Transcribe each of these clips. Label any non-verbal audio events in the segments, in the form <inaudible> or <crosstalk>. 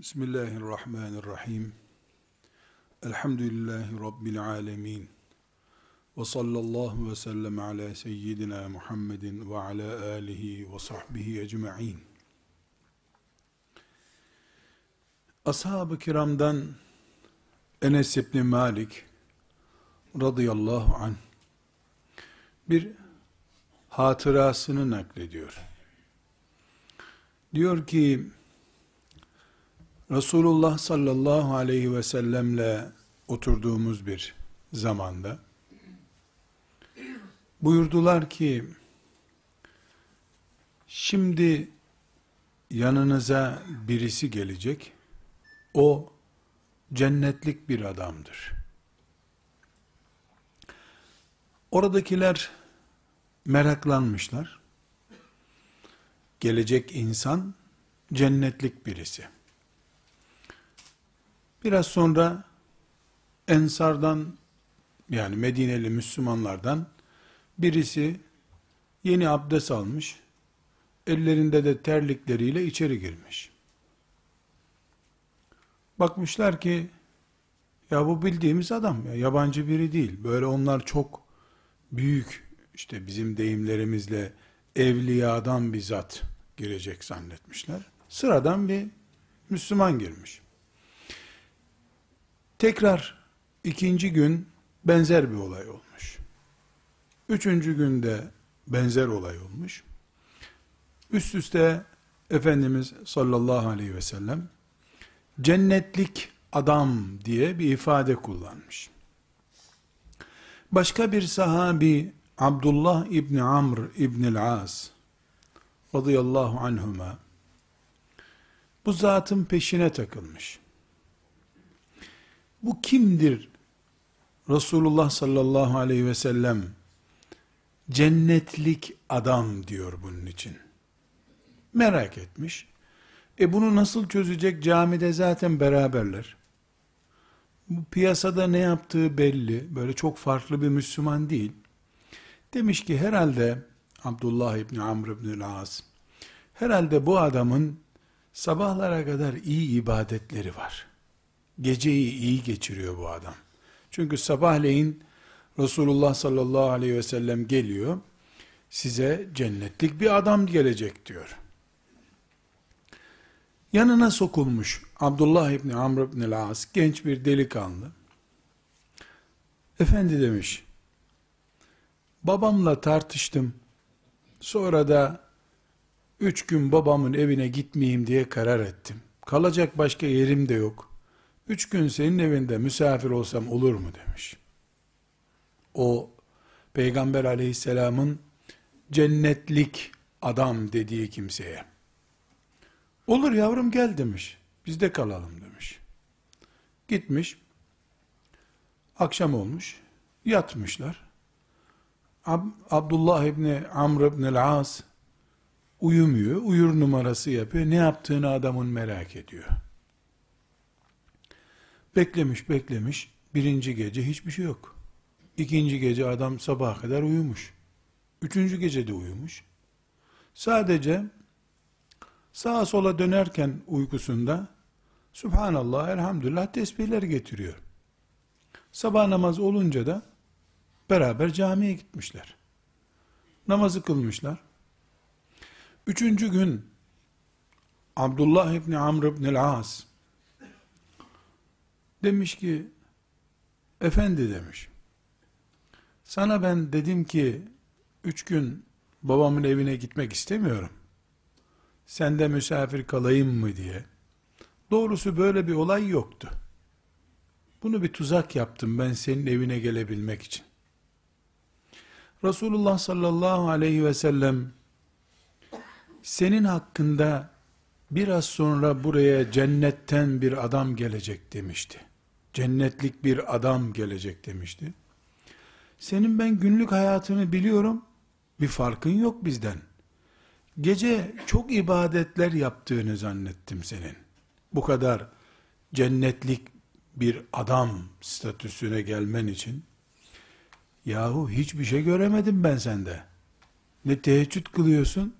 Bismillahirrahmanirrahim. Elhamdülillahi Rabbil alemin. Ve sallallahu ve sellem ala seyyidina Muhammedin ve ala alihi ve sahbihi ecma'in. Ashab-ı kiramdan Enes İbni Malik radıyallahu anh bir hatırasını naklediyor. Diyor ki Resulullah sallallahu aleyhi ve sellemle oturduğumuz bir zamanda buyurdular ki şimdi yanınıza birisi gelecek o cennetlik bir adamdır. Oradakiler meraklanmışlar. Gelecek insan cennetlik birisi. Biraz sonra Ensardan yani Medineli Müslümanlardan birisi yeni abdest almış. Ellerinde de terlikleriyle içeri girmiş. Bakmışlar ki ya bu bildiğimiz adam ya yabancı biri değil. Böyle onlar çok büyük işte bizim deyimlerimizle evliyadan bir zat girecek zannetmişler. Sıradan bir Müslüman girmiş. Tekrar ikinci gün benzer bir olay olmuş. Üçüncü günde benzer olay olmuş. Üst üste Efendimiz sallallahu aleyhi ve sellem cennetlik adam diye bir ifade kullanmış. Başka bir sahabi Abdullah İbni Amr İbnil As radıyallahu anhuma bu zatın peşine takılmış. Bu kimdir? Resulullah sallallahu aleyhi ve sellem cennetlik adam diyor bunun için. Merak etmiş. E bunu nasıl çözecek? Camide zaten beraberler. Bu piyasada ne yaptığı belli. Böyle çok farklı bir Müslüman değil. Demiş ki herhalde Abdullah İbni Amr İbni As herhalde bu adamın sabahlara kadar iyi ibadetleri var. Geceyi iyi geçiriyor bu adam. Çünkü sabahleyin Resulullah sallallahu aleyhi ve sellem geliyor. Size cennetlik bir adam gelecek diyor. Yanına sokulmuş Abdullah İbni Amr İbni As genç bir delikanlı. Efendi demiş, babamla tartıştım. Sonra da üç gün babamın evine gitmeyeyim diye karar ettim. Kalacak başka yerim de yok. Üç gün senin evinde misafir olsam olur mu demiş. O Peygamber aleyhisselamın cennetlik adam dediği kimseye. Olur yavrum gel demiş. Biz de kalalım demiş. Gitmiş. Akşam olmuş. Yatmışlar. Ab Abdullah İbni Amr İbni As uyumuyor. Uyur numarası yapıyor. Ne yaptığını adamın merak ediyor. Beklemiş beklemiş. Birinci gece hiçbir şey yok. İkinci gece adam sabaha kadar uyumuş. Üçüncü gece de uyumuş. Sadece sağa sola dönerken uykusunda Subhanallah, elhamdülillah tesbihler getiriyor. Sabah namaz olunca da beraber camiye gitmişler. Namazı kılmışlar. Üçüncü gün Abdullah İbni Amr İbni As demiş ki efendi demiş. Sana ben dedim ki üç gün babamın evine gitmek istemiyorum. Sende misafir kalayım mı? diye. Doğrusu böyle bir olay yoktu. Bunu bir tuzak yaptım ben senin evine gelebilmek için. Resulullah sallallahu aleyhi ve sellem senin hakkında biraz sonra buraya cennetten bir adam gelecek demişti. Cennetlik bir adam gelecek demişti. Senin ben günlük hayatını biliyorum. Bir farkın yok bizden. Gece çok ibadetler yaptığını zannettim senin. Bu kadar cennetlik bir adam statüsüne gelmen için yahu hiçbir şey göremedim ben sende. Ne teheccüd kılıyorsun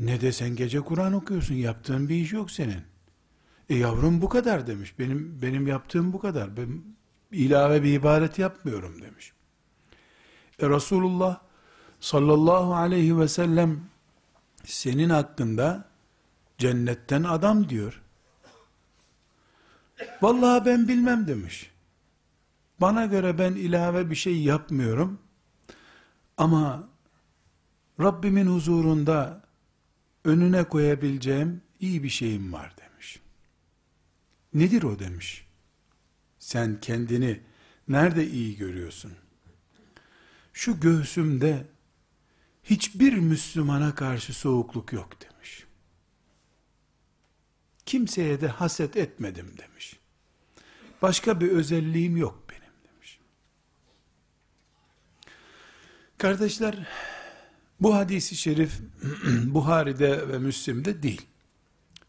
ne de sen gece Kur'an okuyorsun. Yaptığın bir iş yok senin. E yavrum bu kadar demiş. Benim benim yaptığım bu kadar. Ben ilave bir ibadet yapmıyorum demiş. E Resulullah sallallahu aleyhi ve sellem senin hakkında cennetten adam diyor. Vallahi ben bilmem demiş. Bana göre ben ilave bir şey yapmıyorum. Ama Rabbimin huzurunda önüne koyabileceğim iyi bir şeyim var demiş. Nedir o demiş. Sen kendini nerede iyi görüyorsun? Şu göğsümde hiçbir Müslümana karşı soğukluk yok demiş. Kimseye de haset etmedim demiş. Başka bir özelliğim yok benim demiş. Kardeşler, bu hadisi şerif <clears throat> Buhari'de ve Müslim'de değil.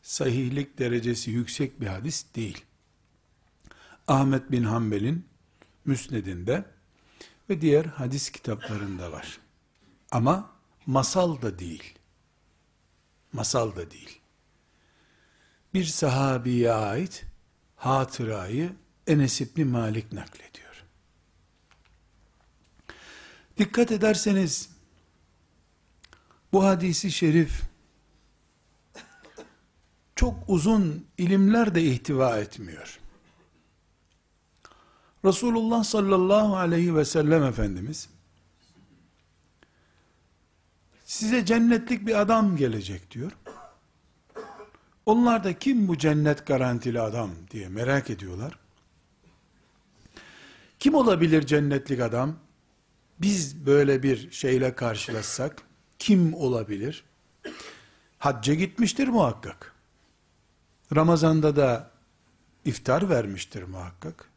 Sahihlik derecesi yüksek bir hadis değil. Ahmet bin Hanbel'in Müsned'inde ve diğer hadis kitaplarında var. Ama masal da değil. Masal da değil. Bir sahabiye ait hatırayı Enes İbni Malik naklediyor. Dikkat ederseniz bu hadisi şerif çok uzun ilimler de ihtiva etmiyor. Resulullah sallallahu aleyhi ve sellem Efendimiz size cennetlik bir adam gelecek diyor. Onlar da kim bu cennet garantili adam diye merak ediyorlar. Kim olabilir cennetlik adam? Biz böyle bir şeyle karşılaşsak kim olabilir? Hacca gitmiştir muhakkak. Ramazanda da iftar vermiştir muhakkak.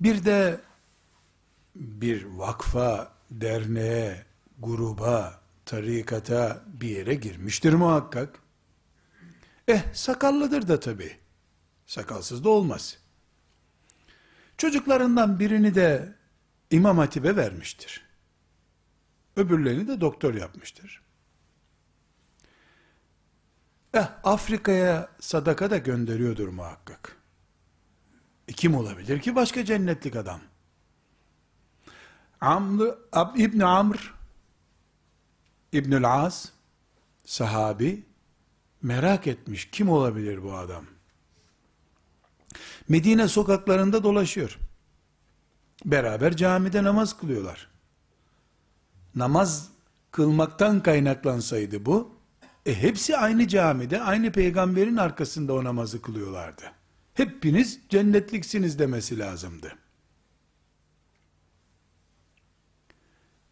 Bir de bir vakfa, derneğe, gruba, tarikata bir yere girmiştir muhakkak. Eh sakallıdır da tabi. Sakalsız da olmaz. Çocuklarından birini de İmam Hatip'e vermiştir. Öbürlerini de doktor yapmıştır. Eh, Afrika'ya sadaka da gönderiyordur muhakkak. E kim olabilir ki başka cennetlik adam? Amr, Ab, İbn Amr İbnül As sahabi merak etmiş kim olabilir bu adam? Medine sokaklarında dolaşıyor. Beraber camide namaz kılıyorlar. Namaz kılmaktan kaynaklansaydı bu, e hepsi aynı camide, aynı peygamberin arkasında o namazı kılıyorlardı. Hepiniz cennetliksiniz demesi lazımdı.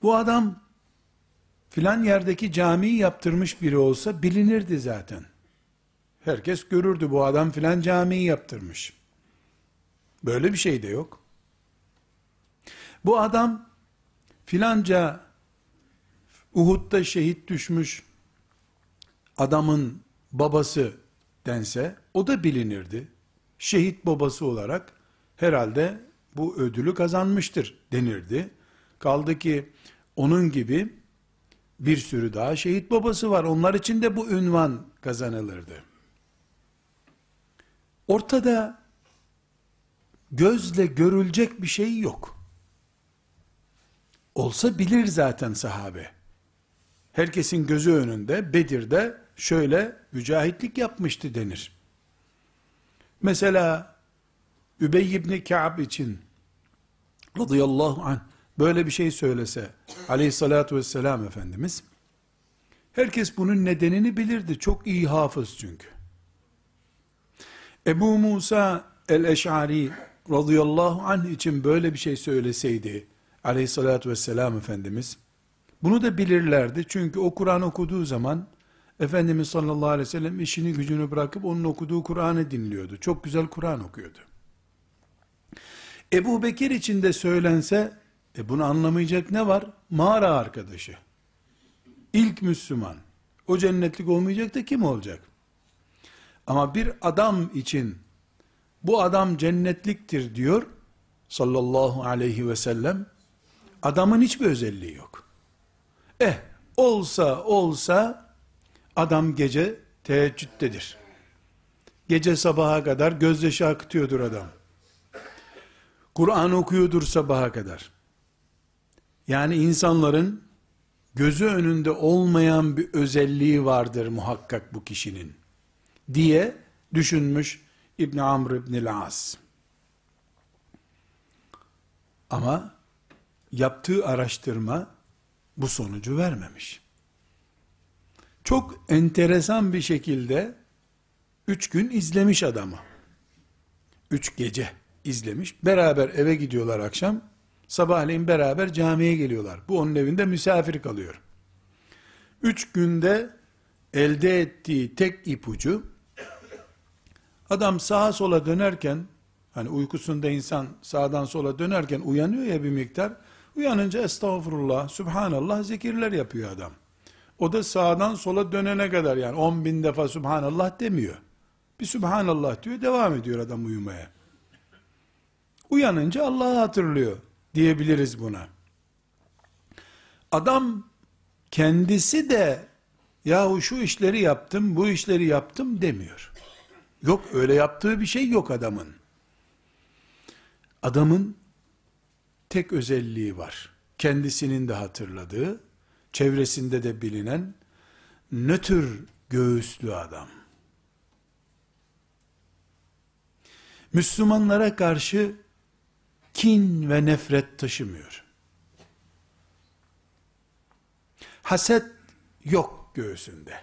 Bu adam filan yerdeki camiyi yaptırmış biri olsa bilinirdi zaten. Herkes görürdü bu adam filan camiyi yaptırmış. Böyle bir şey de yok. Bu adam filanca Uhud'da şehit düşmüş adamın babası dense o da bilinirdi. Şehit babası olarak herhalde bu ödülü kazanmıştır denirdi. Kaldı ki onun gibi bir sürü daha şehit babası var. Onlar için de bu ünvan kazanılırdı. Ortada gözle görülecek bir şey yok. Olsa bilir zaten sahabe. Herkesin gözü önünde Bedir'de şöyle mücahitlik yapmıştı denir. Mesela Übey ibn Ka'b için radıyallahu anh böyle bir şey söylese aleyhissalatü vesselam Efendimiz herkes bunun nedenini bilirdi. Çok iyi hafız çünkü. Ebu Musa el-Eş'ari radıyallahu anh için böyle bir şey söyleseydi aleyhissalatü vesselam Efendimiz bunu da bilirlerdi. Çünkü o Kur'an okuduğu zaman Efendimiz sallallahu aleyhi ve sellem işini gücünü bırakıp onun okuduğu Kur'an'ı dinliyordu. Çok güzel Kur'an okuyordu. Ebu Bekir için de söylense e bunu anlamayacak ne var? Mağara arkadaşı. İlk Müslüman. O cennetlik olmayacak da kim olacak? Ama bir adam için bu adam cennetliktir diyor sallallahu aleyhi ve sellem adamın hiçbir özelliği yok. Eh olsa olsa adam gece teheccüddedir. Gece sabaha kadar gözyaşı akıtıyordur adam. Kur'an okuyordur sabaha kadar. Yani insanların gözü önünde olmayan bir özelliği vardır muhakkak bu kişinin diye düşünmüş İbn Amr İbn As. Ama yaptığı araştırma bu sonucu vermemiş. Çok enteresan bir şekilde üç gün izlemiş adamı. Üç gece izlemiş. Beraber eve gidiyorlar akşam. Sabahleyin beraber camiye geliyorlar. Bu onun evinde misafir kalıyor. Üç günde elde ettiği tek ipucu, adam sağa sola dönerken, hani uykusunda insan sağdan sola dönerken uyanıyor ya bir miktar, uyanınca estağfurullah, subhanallah zikirler yapıyor adam. O da sağdan sola dönene kadar yani 10 bin defa subhanallah demiyor. Bir subhanallah diyor, devam ediyor adam uyumaya. Uyanınca Allah'ı hatırlıyor diyebiliriz buna. Adam kendisi de yahu şu işleri yaptım, bu işleri yaptım demiyor. Yok öyle yaptığı bir şey yok adamın. Adamın tek özelliği var. Kendisinin de hatırladığı, çevresinde de bilinen nötr göğüslü adam. Müslümanlara karşı kin ve nefret taşımıyor. Haset yok göğsünde.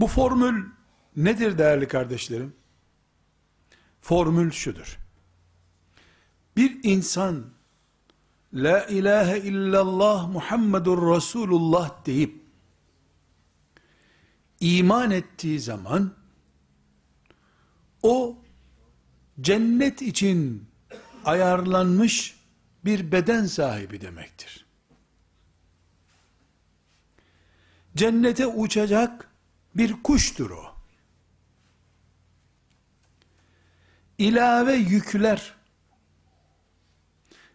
Bu formül nedir değerli kardeşlerim? Formül şudur. Bir insan La ilahe illallah Muhammedur Resulullah deyip iman ettiği zaman o cennet için ayarlanmış bir beden sahibi demektir. Cennete uçacak bir kuştur o. İlave yükler,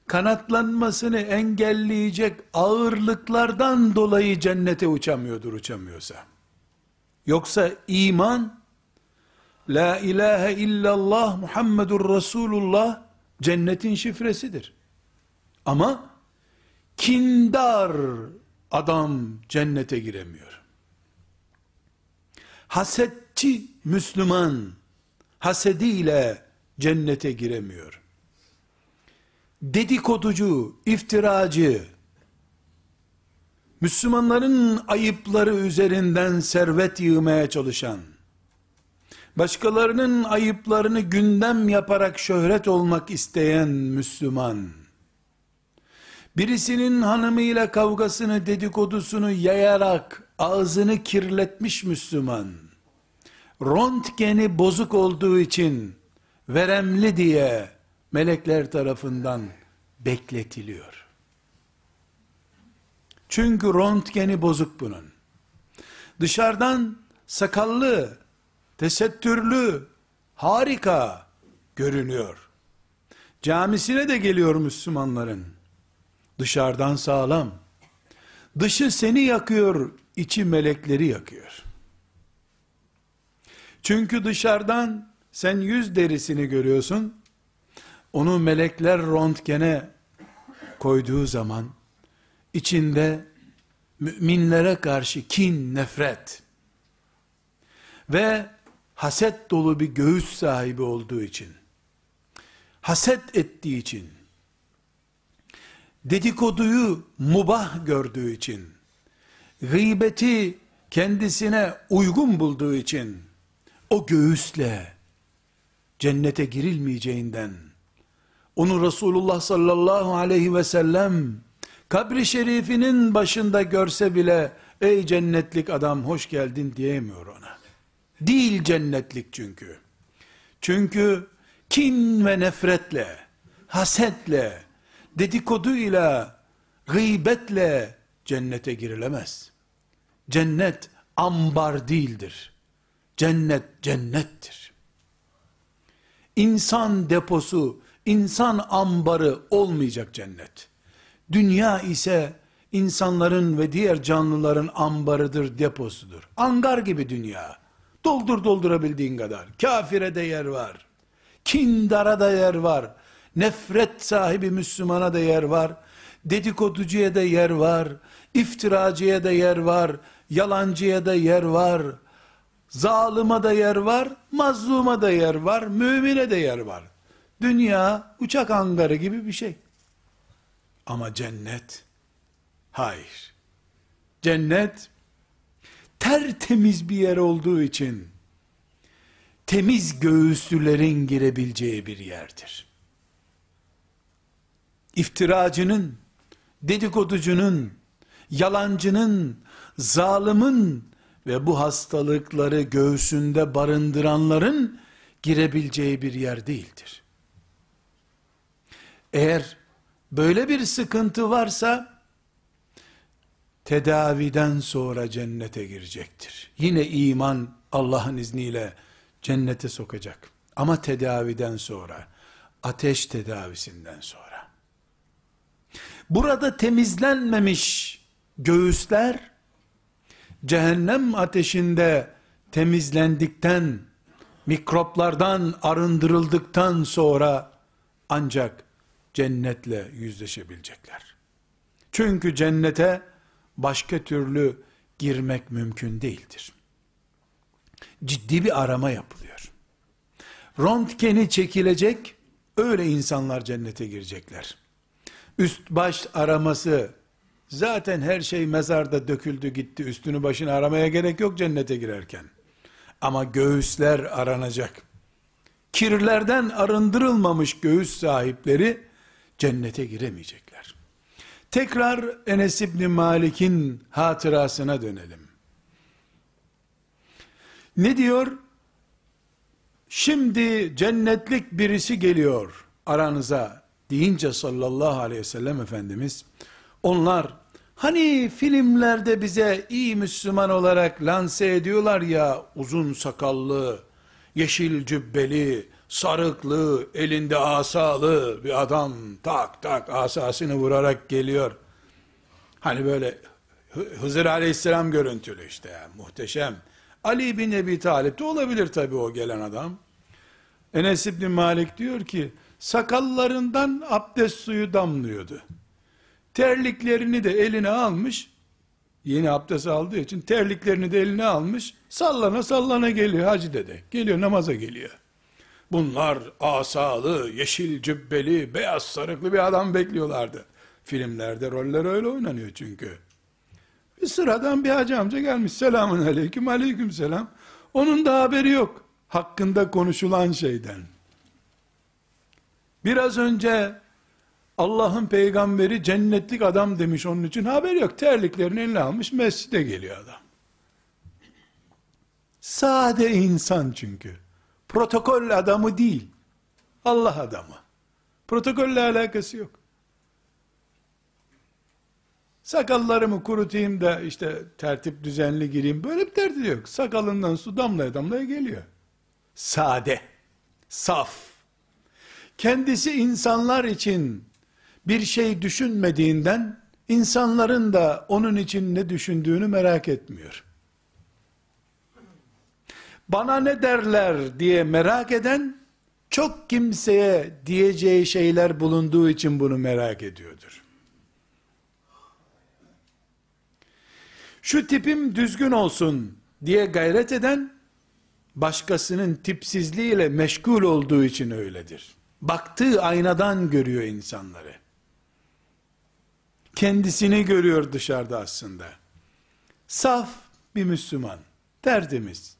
kanatlanmasını engelleyecek ağırlıklardan dolayı cennete uçamıyordur uçamıyorsa. Yoksa iman, La ilahe illallah Muhammedur Resulullah cennetin şifresidir. Ama kindar adam cennete giremiyor. Hasetçi Müslüman hasediyle cennete giremiyor. Dedikoducu, iftiracı, Müslümanların ayıpları üzerinden servet yığmaya çalışan, başkalarının ayıplarını gündem yaparak şöhret olmak isteyen Müslüman, birisinin hanımıyla kavgasını, dedikodusunu yayarak ağzını kirletmiş Müslüman, röntgeni bozuk olduğu için veremli diye melekler tarafından bekletiliyor. Çünkü röntgeni bozuk bunun. Dışarıdan sakallı, tesettürlü, harika görünüyor. Camisine de geliyor Müslümanların. Dışarıdan sağlam. Dışı seni yakıyor, içi melekleri yakıyor. Çünkü dışarıdan sen yüz derisini görüyorsun. Onu melekler röntgene koyduğu zaman içinde müminlere karşı kin, nefret ve haset dolu bir göğüs sahibi olduğu için, haset ettiği için, dedikoduyu mubah gördüğü için, gıybeti kendisine uygun bulduğu için, o göğüsle cennete girilmeyeceğinden, onu Resulullah sallallahu aleyhi ve sellem, kabri şerifinin başında görse bile, ey cennetlik adam hoş geldin diyemiyor ona. Değil cennetlik çünkü. Çünkü kin ve nefretle, hasetle, dedikoduyla, gıybetle cennete girilemez. Cennet ambar değildir. Cennet cennettir. İnsan deposu, insan ambarı olmayacak cennet. Dünya ise insanların ve diğer canlıların ambarıdır, deposudur. Angar gibi dünya. Doldur doldurabildiğin kadar. Kafire de yer var. Kindara da yer var. Nefret sahibi Müslümana da yer var. Dedikoducuya da yer var. İftiracıya da yer var. Yalancıya da yer var. Zalıma da yer var. Mazluma da yer var. Mümine de yer var. Dünya uçak hangarı gibi bir şey. Ama cennet hayır. Cennet tertemiz bir yer olduğu için temiz göğüslülerin girebileceği bir yerdir. İftiracının, dedikoducunun, yalancının, zalimin ve bu hastalıkları göğsünde barındıranların girebileceği bir yer değildir. Eğer böyle bir sıkıntı varsa tedaviden sonra cennete girecektir. Yine iman Allah'ın izniyle cennete sokacak. Ama tedaviden sonra, ateş tedavisinden sonra. Burada temizlenmemiş göğüsler, cehennem ateşinde temizlendikten, mikroplardan arındırıldıktan sonra ancak cennetle yüzleşebilecekler. Çünkü cennete başka türlü girmek mümkün değildir. Ciddi bir arama yapılıyor. Röntgeni çekilecek, öyle insanlar cennete girecekler. Üst baş araması, zaten her şey mezarda döküldü gitti, üstünü başını aramaya gerek yok cennete girerken. Ama göğüsler aranacak. Kirlerden arındırılmamış göğüs sahipleri, cennete giremeyecekler. Tekrar Enes İbni Malik'in hatırasına dönelim. Ne diyor? Şimdi cennetlik birisi geliyor aranıza deyince sallallahu aleyhi ve sellem Efendimiz, onlar hani filmlerde bize iyi Müslüman olarak lanse ediyorlar ya uzun sakallı, yeşil cübbeli, sarıklı, elinde asalı bir adam tak tak asasını vurarak geliyor. Hani böyle Hızır aleyhisselam görüntülü işte ya, muhteşem. Ali bin Ebi Talip de olabilir tabi o gelen adam. Enes İbni Malik diyor ki, sakallarından abdest suyu damlıyordu. Terliklerini de eline almış, yeni abdest aldığı için terliklerini de eline almış, sallana sallana geliyor hacı dede. Geliyor namaza geliyor. Bunlar asalı, yeşil cübbeli, beyaz sarıklı bir adam bekliyorlardı. Filmlerde roller öyle oynanıyor çünkü. Bir sıradan bir hacı amca gelmiş. Selamun aleyküm, aleyküm selam. Onun da haberi yok. Hakkında konuşulan şeyden. Biraz önce Allah'ın peygamberi cennetlik adam demiş onun için haberi yok. Terliklerini eline almış mescide geliyor adam. Sade insan çünkü. Protokol adamı değil. Allah adamı. Protokolle alakası yok. Sakallarımı kurutayım da işte tertip düzenli gireyim. Böyle bir tertip yok. Sakalından su damlaya damlaya geliyor. Sade, saf. Kendisi insanlar için bir şey düşünmediğinden insanların da onun için ne düşündüğünü merak etmiyor bana ne derler diye merak eden, çok kimseye diyeceği şeyler bulunduğu için bunu merak ediyordur. Şu tipim düzgün olsun diye gayret eden, başkasının tipsizliğiyle meşgul olduğu için öyledir. Baktığı aynadan görüyor insanları. Kendisini görüyor dışarıda aslında. Saf bir Müslüman, tertemiz,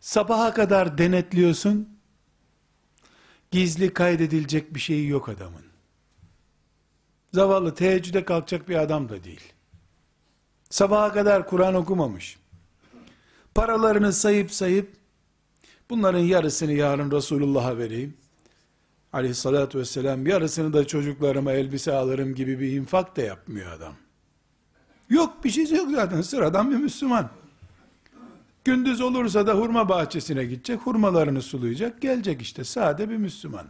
Sabaha kadar denetliyorsun. Gizli kaydedilecek bir şeyi yok adamın. Zavallı teheccüde kalkacak bir adam da değil. Sabaha kadar Kur'an okumamış. Paralarını sayıp sayıp bunların yarısını yarın Resulullah'a vereyim. Aleyhissalatü vesselam yarısını da çocuklarıma elbise alırım gibi bir infak da yapmıyor adam. Yok bir şey yok zaten sıradan bir Müslüman. Gündüz olursa da hurma bahçesine gidecek, hurmalarını sulayacak, gelecek işte sade bir Müslüman.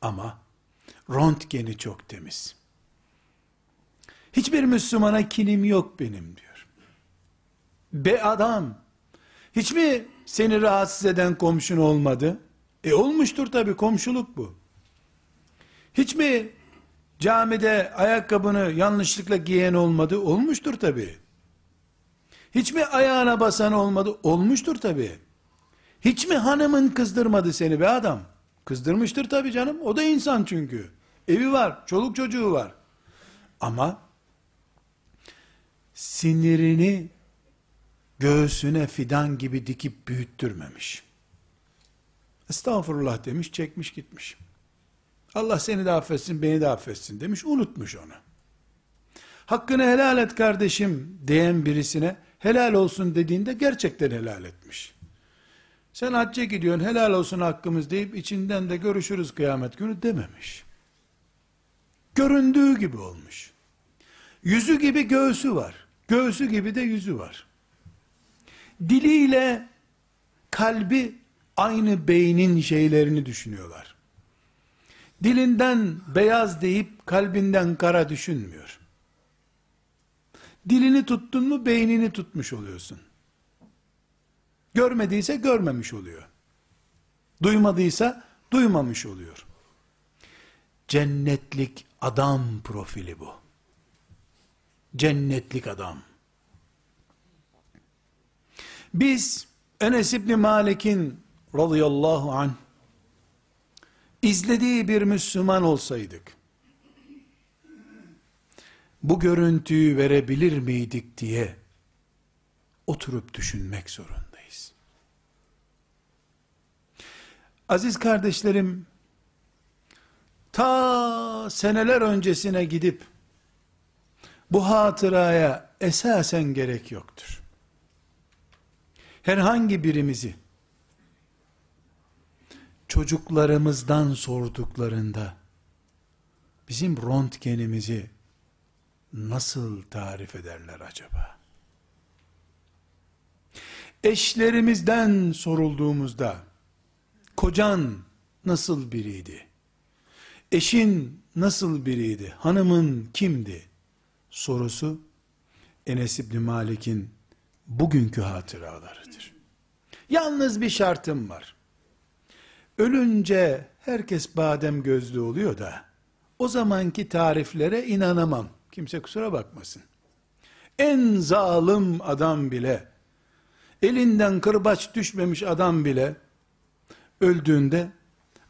Ama röntgeni çok temiz. Hiçbir Müslümana kinim yok benim diyor. Be adam, hiç mi seni rahatsız eden komşun olmadı? E olmuştur tabi komşuluk bu. Hiç mi camide ayakkabını yanlışlıkla giyen olmadı? Olmuştur tabi. Hiç mi ayağına basan olmadı? Olmuştur tabi. Hiç mi hanımın kızdırmadı seni be adam? Kızdırmıştır tabi canım. O da insan çünkü. Evi var, çoluk çocuğu var. Ama sinirini göğsüne fidan gibi dikip büyüttürmemiş. Estağfurullah demiş, çekmiş gitmiş. Allah seni de affetsin, beni de affetsin demiş, unutmuş onu. Hakkını helal et kardeşim diyen birisine helal olsun dediğinde gerçekten helal etmiş. Sen hacca gidiyorsun helal olsun hakkımız deyip içinden de görüşürüz kıyamet günü dememiş. Göründüğü gibi olmuş. Yüzü gibi göğsü var. Göğsü gibi de yüzü var. Diliyle kalbi aynı beynin şeylerini düşünüyorlar. Dilinden beyaz deyip kalbinden kara düşünmüyor. Dilini tuttun mu beynini tutmuş oluyorsun. Görmediyse görmemiş oluyor. Duymadıysa duymamış oluyor. Cennetlik adam profili bu. Cennetlik adam. Biz Enes İbni Malik'in radıyallahu anh izlediği bir Müslüman olsaydık bu görüntüyü verebilir miydik diye oturup düşünmek zorundayız. Aziz kardeşlerim, ta seneler öncesine gidip bu hatıraya esasen gerek yoktur. Herhangi birimizi çocuklarımızdan sorduklarında bizim röntgenimizi nasıl tarif ederler acaba? Eşlerimizden sorulduğumuzda kocan nasıl biriydi? Eşin nasıl biriydi? Hanımın kimdi? Sorusu Enes İbni Malik'in bugünkü hatıralarıdır. Yalnız bir şartım var. Ölünce herkes badem gözlü oluyor da o zamanki tariflere inanamam. Kimse kusura bakmasın. En zalim adam bile elinden kırbaç düşmemiş adam bile öldüğünde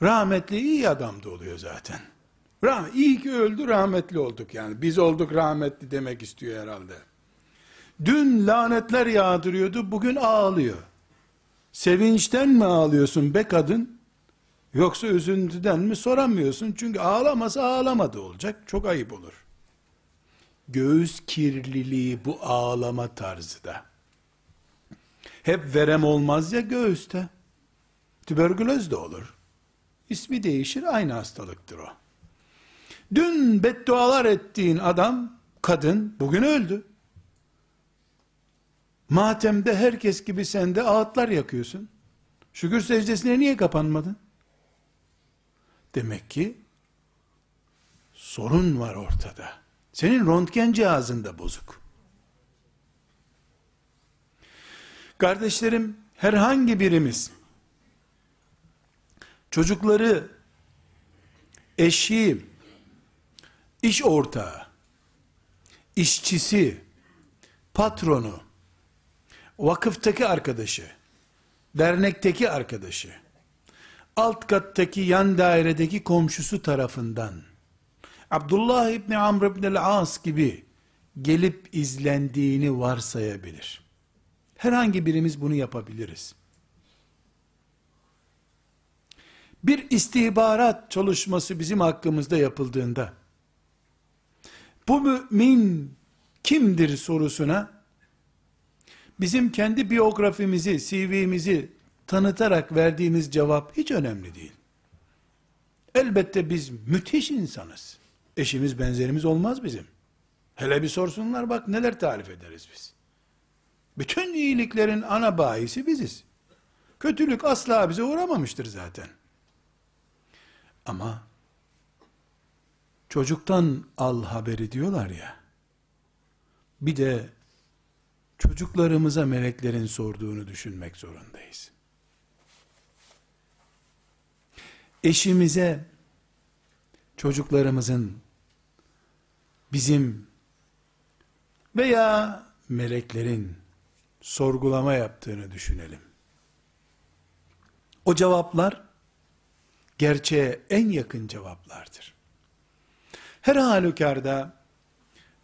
rahmetli iyi adam da oluyor zaten. Rahmet, iyi ki öldü rahmetli olduk yani. Biz olduk rahmetli demek istiyor herhalde. Dün lanetler yağdırıyordu, bugün ağlıyor. Sevinçten mi ağlıyorsun be kadın? Yoksa üzüntüden mi soramıyorsun? Çünkü ağlamasa ağlamadı olacak. Çok ayıp olur. Göğüs kirliliği bu ağlama tarzı da. Hep verem olmaz ya göğüste. Tüberküloz da olur. İsmi değişir aynı hastalıktır o. Dün beddualar ettiğin adam, kadın bugün öldü. Matemde herkes gibi sen de ağıtlar yakıyorsun. Şükür secdesine niye kapanmadın? Demek ki sorun var ortada. Senin röntgen cihazında bozuk. Kardeşlerim, herhangi birimiz çocukları, eşi, iş ortağı, işçisi, patronu, vakıftaki arkadaşı, dernekteki arkadaşı, alt kattaki yan dairedeki komşusu tarafından, Abdullah İbni Amr İbni As gibi gelip izlendiğini varsayabilir. Herhangi birimiz bunu yapabiliriz. Bir istihbarat çalışması bizim hakkımızda yapıldığında, bu mümin kimdir sorusuna, bizim kendi biyografimizi, CV'mizi tanıtarak verdiğimiz cevap hiç önemli değil. Elbette biz müthiş insanız. Eşimiz benzerimiz olmaz bizim. Hele bir sorsunlar bak neler tarif ederiz biz. Bütün iyiliklerin ana bahisi biziz. Kötülük asla bize uğramamıştır zaten. Ama çocuktan al haberi diyorlar ya. bir de çocuklarımıza meleklerin sorduğunu düşünmek zorundayız. Eşimize çocuklarımızın bizim veya meleklerin sorgulama yaptığını düşünelim. O cevaplar gerçeğe en yakın cevaplardır. Her halükarda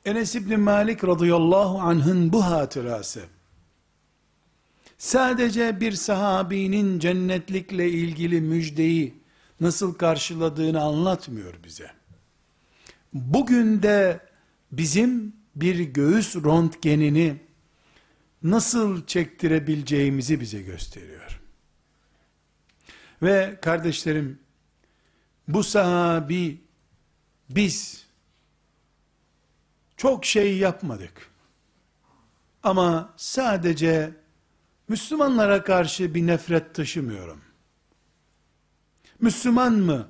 Enes İbni Malik radıyallahu anh'ın bu hatırası sadece bir sahabinin cennetlikle ilgili müjdeyi nasıl karşıladığını anlatmıyor bize. Bugün de bizim bir göğüs röntgenini nasıl çektirebileceğimizi bize gösteriyor. Ve kardeşlerim, bu sahabi, biz, çok şey yapmadık. Ama sadece Müslümanlara karşı bir nefret taşımıyorum. Müslüman mı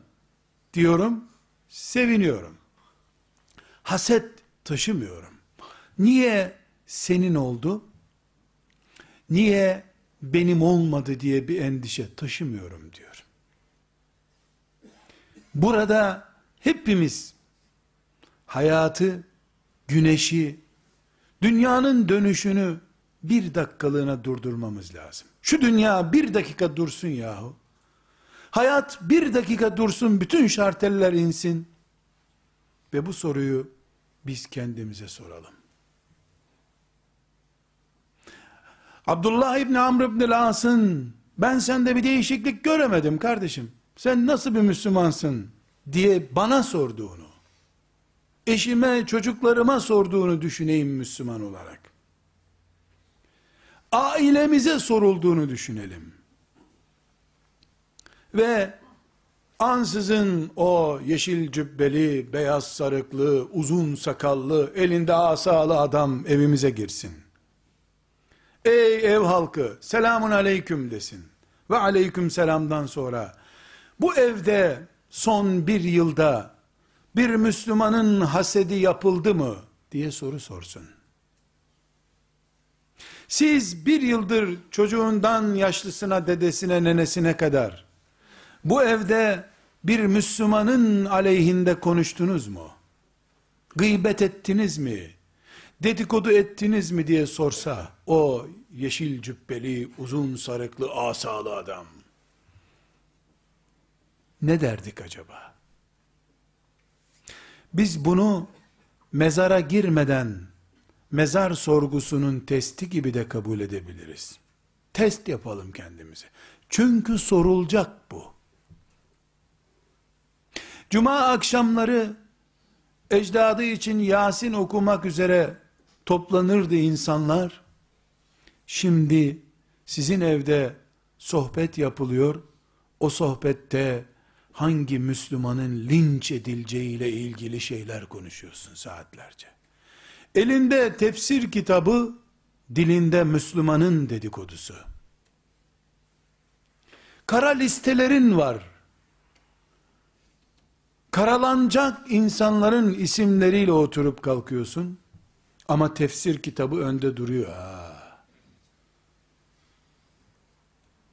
diyorum, seviniyorum. Haset taşımıyorum. Niye senin oldu? Niye benim olmadı diye bir endişe taşımıyorum diyor. Burada hepimiz hayatı, güneşi, dünyanın dönüşünü bir dakikalığına durdurmamız lazım. Şu dünya bir dakika dursun yahu. Hayat bir dakika dursun, bütün şarteller insin. Ve bu soruyu biz kendimize soralım. Abdullah İbni Amr İbni As'ın ben sende bir değişiklik göremedim kardeşim. Sen nasıl bir Müslümansın diye bana sorduğunu, eşime, çocuklarıma sorduğunu düşüneyim Müslüman olarak. Ailemize sorulduğunu düşünelim. Ve ansızın o yeşil cübbeli, beyaz sarıklı, uzun sakallı, elinde asalı adam evimize girsin. Ey ev halkı, selamun aleyküm desin. Ve aleyküm selamdan sonra, bu evde son bir yılda bir Müslümanın hasedi yapıldı mı diye soru sorsun. Siz bir yıldır çocuğundan yaşlısına, dedesine, nenesine kadar bu evde bir Müslümanın aleyhinde konuştunuz mu? Gıybet ettiniz mi? Dedikodu ettiniz mi diye sorsa o yeşil cübbeli, uzun sarıklı, asalı adam. Ne derdik acaba? Biz bunu mezara girmeden mezar sorgusunun testi gibi de kabul edebiliriz. Test yapalım kendimize. Çünkü sorulacak bu. Cuma akşamları ecdadı için Yasin okumak üzere toplanırdı insanlar. Şimdi sizin evde sohbet yapılıyor. O sohbette hangi Müslümanın linç edileceğiyle ilgili şeyler konuşuyorsun saatlerce. Elinde tefsir kitabı, dilinde Müslümanın dedikodusu. Kara listelerin var. Karalanacak insanların isimleriyle oturup kalkıyorsun. Ama tefsir kitabı önde duruyor. Ha.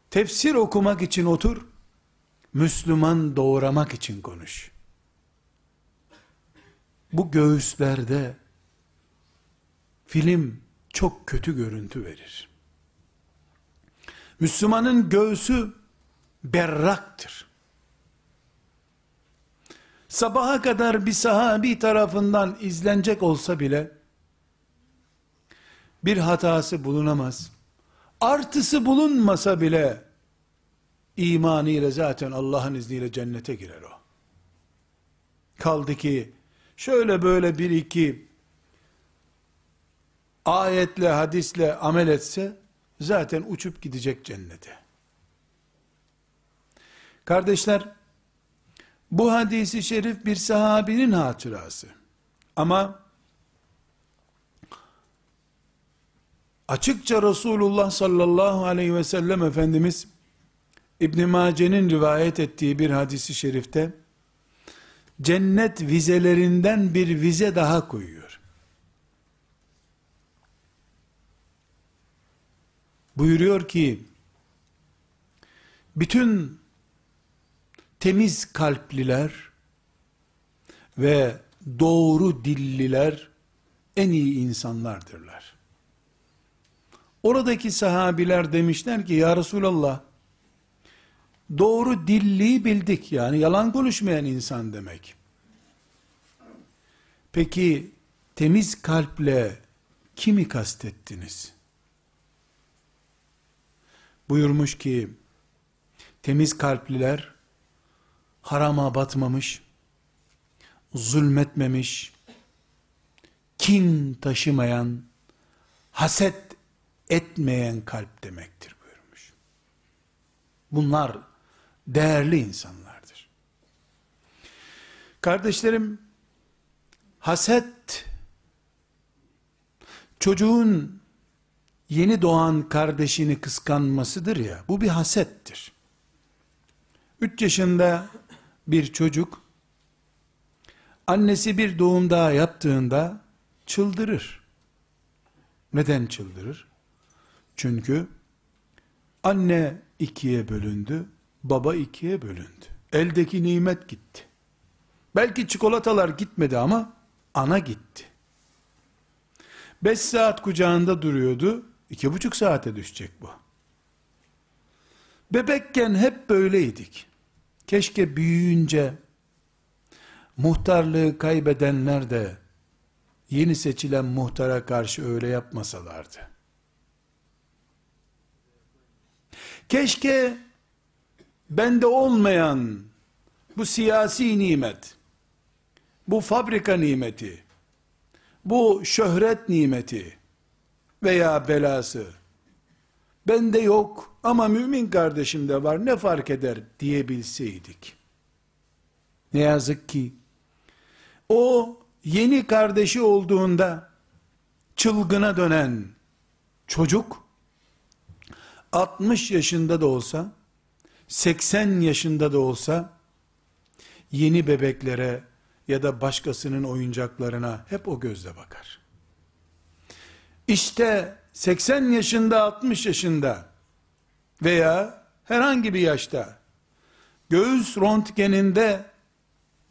Tefsir okumak için otur. Müslüman doğramak için konuş. Bu göğüslerde film çok kötü görüntü verir. Müslümanın göğsü berraktır. Sabaha kadar bir sahabi tarafından izlenecek olsa bile bir hatası bulunamaz. Artısı bulunmasa bile imanıyla zaten Allah'ın izniyle cennete girer o. Kaldı ki şöyle böyle bir iki ayetle hadisle amel etse zaten uçup gidecek cennete. Kardeşler bu hadisi şerif bir sahabinin hatırası. Ama açıkça Resulullah sallallahu aleyhi ve sellem Efendimiz İbn Mace'nin rivayet ettiği bir hadisi şerifte cennet vizelerinden bir vize daha koyuyor. Buyuruyor ki bütün temiz kalpliler ve doğru dilliler en iyi insanlardırlar. Oradaki sahabiler demişler ki ya Resulallah doğru dilliyi bildik yani yalan konuşmayan insan demek. Peki temiz kalple kimi kastettiniz? Buyurmuş ki temiz kalpliler harama batmamış, zulmetmemiş, kin taşımayan, haset etmeyen kalp demektir buyurmuş. Bunlar değerli insanlardır. Kardeşlerim, haset, çocuğun yeni doğan kardeşini kıskanmasıdır ya, bu bir hasettir. 3 yaşında bir çocuk, annesi bir doğum daha yaptığında çıldırır. Neden çıldırır? Çünkü anne ikiye bölündü, baba ikiye bölündü. Eldeki nimet gitti. Belki çikolatalar gitmedi ama ana gitti. Beş saat kucağında duruyordu, iki buçuk saate düşecek bu. Bebekken hep böyleydik. Keşke büyüyünce muhtarlığı kaybedenler de yeni seçilen muhtara karşı öyle yapmasalardı. Keşke bende olmayan bu siyasi nimet, bu fabrika nimeti, bu şöhret nimeti veya belası bende yok ama mümin kardeşimde var ne fark eder diyebilseydik. Ne yazık ki o yeni kardeşi olduğunda çılgına dönen çocuk 60 yaşında da olsa 80 yaşında da olsa yeni bebeklere ya da başkasının oyuncaklarına hep o gözle bakar. İşte 80 yaşında 60 yaşında veya herhangi bir yaşta göğüs röntgeninde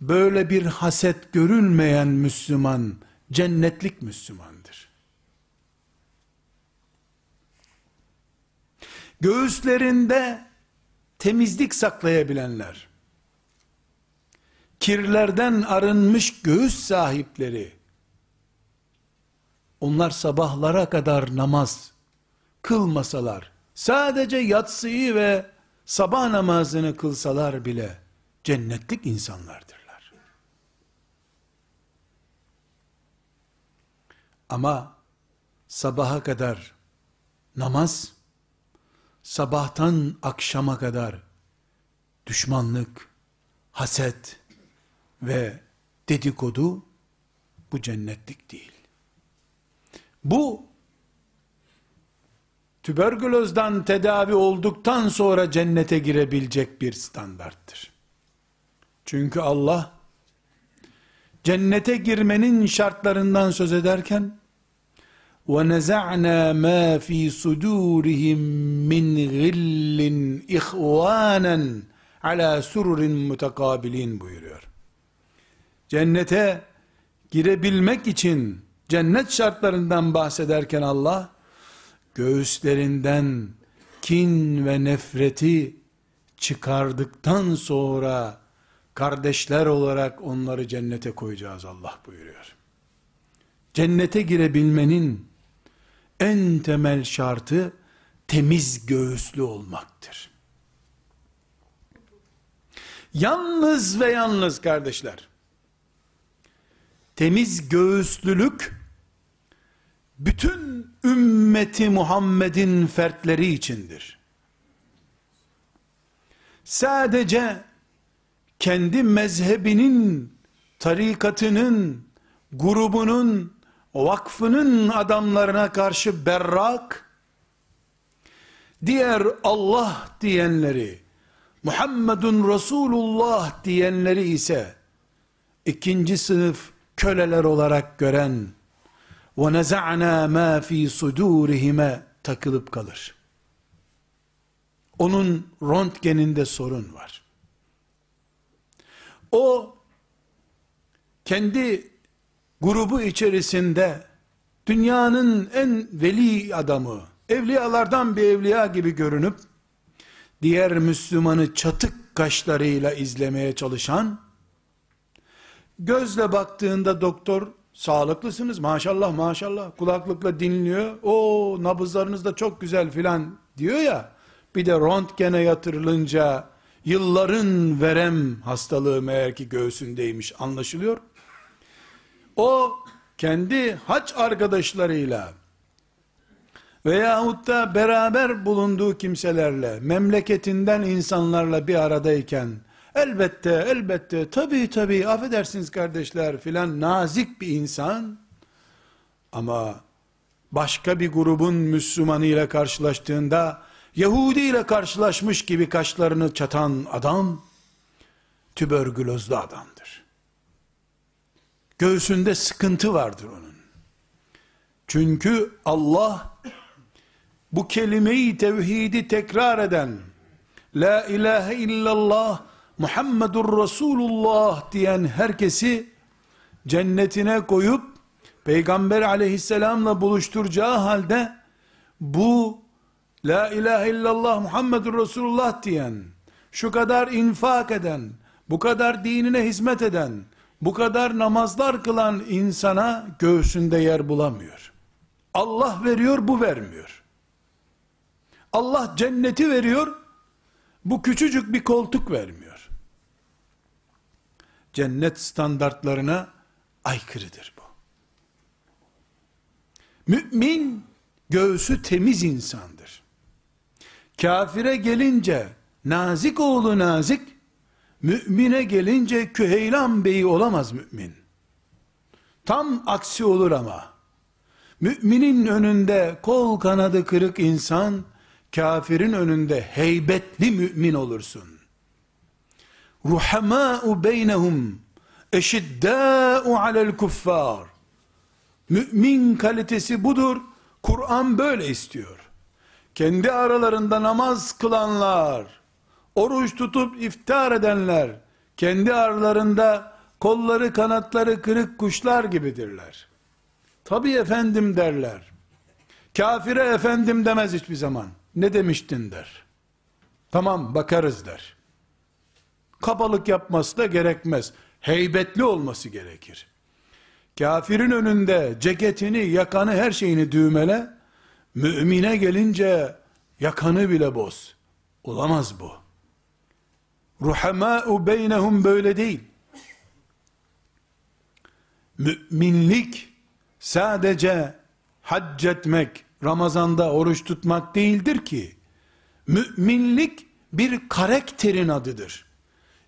böyle bir haset görülmeyen Müslüman cennetlik Müslümandır. Göğüslerinde temizlik saklayabilenler, kirlerden arınmış göğüs sahipleri, onlar sabahlara kadar namaz kılmasalar, sadece yatsıyı ve sabah namazını kılsalar bile, cennetlik insanlardırlar. Ama sabaha kadar namaz, sabahtan akşama kadar düşmanlık, haset ve dedikodu bu cennetlik değil. Bu tüberkülozdan tedavi olduktan sonra cennete girebilecek bir standarttır. Çünkü Allah cennete girmenin şartlarından söz ederken وَنَزَعْنَا مَا ف۪ي صُدُورِهِمْ مِنْ غِلٍّ اِخْوَانًا ala sururin mutakabilin buyuruyor. Cennete girebilmek için cennet şartlarından bahsederken Allah göğüslerinden kin ve nefreti çıkardıktan sonra kardeşler olarak onları cennete koyacağız Allah buyuruyor. Cennete girebilmenin en temel şartı temiz göğüslü olmaktır. Yalnız ve yalnız kardeşler, temiz göğüslülük, bütün ümmeti Muhammed'in fertleri içindir. Sadece kendi mezhebinin, tarikatının, grubunun, vakfının adamlarına karşı berrak, diğer Allah diyenleri, Muhammedun Resulullah diyenleri ise, ikinci sınıf köleler olarak gören, وَنَزَعْنَا مَا ف۪ي صُدُورِهِم'e takılıp kalır. Onun röntgeninde sorun var. O kendi grubu içerisinde dünyanın en veli adamı, evliyalardan bir evliya gibi görünüp diğer Müslümanı çatık kaşlarıyla izlemeye çalışan gözle baktığında doktor sağlıklısınız maşallah maşallah. Kulaklıkla dinliyor. O nabızlarınız da çok güzel filan diyor ya. Bir de röntgene yatırılınca yılların verem hastalığı meğer ki göğsündeymiş anlaşılıyor. O kendi haç arkadaşlarıyla veyahut da beraber bulunduğu kimselerle, memleketinden insanlarla bir aradayken, elbette, elbette, tabi tabi, affedersiniz kardeşler filan nazik bir insan, ama başka bir grubun Müslümanı ile karşılaştığında, Yahudi ile karşılaşmış gibi kaşlarını çatan adam, tübergülozlu adamdır. Göğsünde sıkıntı vardır onun. Çünkü Allah, bu kelimeyi tevhidi tekrar eden, La ilahe illallah, Muhammedur Resulullah diyen herkesi cennetine koyup, Peygamber aleyhisselamla buluşturacağı halde, bu La ilahe illallah Muhammedur Resulullah diyen, şu kadar infak eden, bu kadar dinine hizmet eden, bu kadar namazlar kılan insana göğsünde yer bulamıyor. Allah veriyor, bu vermiyor. Allah cenneti veriyor, bu küçücük bir koltuk vermiyor. Cennet standartlarına aykırıdır bu. Mümin göğsü temiz insandır. Kafire gelince nazik oğlu nazik, mümine gelince küheylan beyi olamaz mümin. Tam aksi olur ama. Müminin önünde kol kanadı kırık insan, kafirin önünde heybetli mümin olursun. Ruhamâ'u beynehum eşiddâ'u alel kuffar. Mümin kalitesi budur. Kur'an böyle istiyor. Kendi aralarında namaz kılanlar, oruç tutup iftar edenler, kendi aralarında kolları kanatları kırık kuşlar gibidirler. Tabi efendim derler. Kafire efendim demez hiçbir zaman. Ne demiştin der. Tamam bakarız der. Kabalık yapması da gerekmez. Heybetli olması gerekir. Kafirin önünde ceketini, yakanı, her şeyini düğmele. Mümine gelince yakanı bile boz. Olamaz bu. Ruhamâ'u beynehum böyle değil. Müminlik sadece hac etmek, Ramazanda oruç tutmak değildir ki. Müminlik bir karakterin adıdır.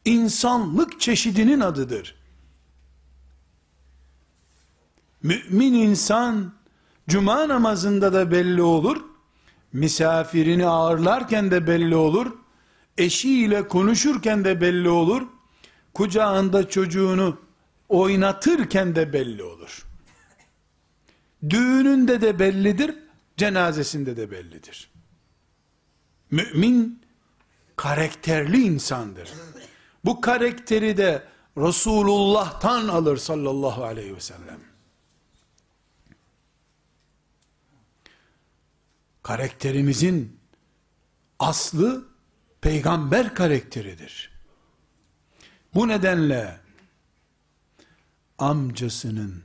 İnsanlık çeşidinin adıdır. Mümin insan cuma namazında da belli olur. Misafirini ağırlarken de belli olur. Eşiyle konuşurken de belli olur. Kucağında çocuğunu oynatırken de belli olur. Düğününde de bellidir, cenazesinde de bellidir. Mümin karakterli insandır. Bu karakteri de Resulullah'tan alır sallallahu aleyhi ve sellem. Karakterimizin aslı peygamber karakteridir. Bu nedenle amcasının